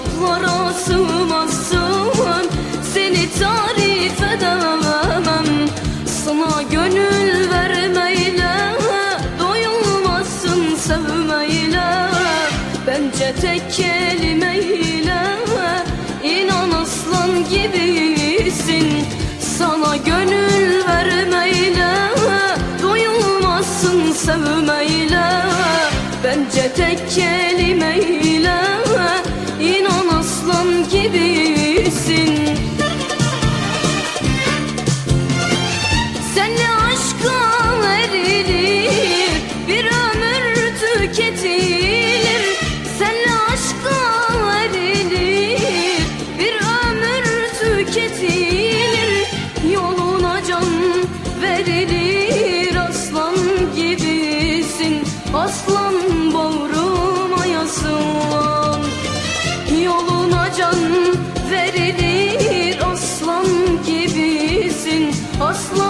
laflara sığmazsın. Seni tarif edemem. Sana gönül vermeyle Doyulmazsın sevmeyle. Bence tek kelimeyle inan aslan gibisin. Sana gönül vermeyle Doyulmazsın sevmeyle. Bence tek kelimeyle gibisin Aslan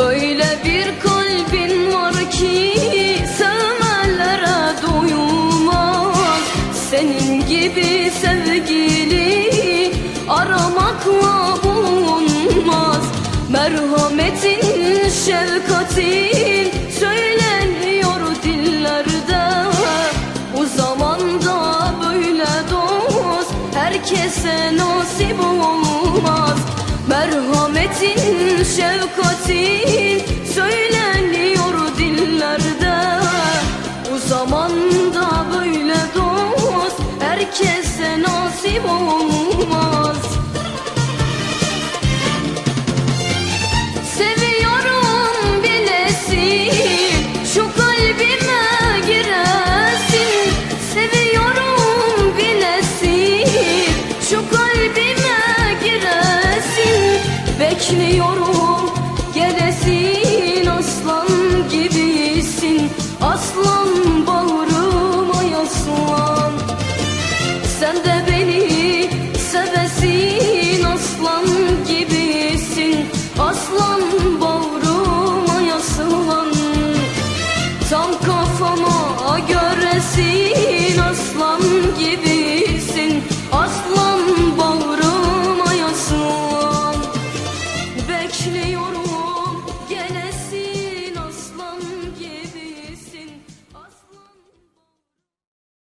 Öyle bir kalbin var ki sevmelere doyulmaz Senin gibi sevgili aramakla bulunmaz. Merhametin, şefkatin söyleniyor dillerde. O zamanda böyle dost herkese nasip olmaz Merhametin, şefkatin söyleniyor dillerde. O zamanda böyle dost herkese nasip olmaz kafama göresin aslan gibi.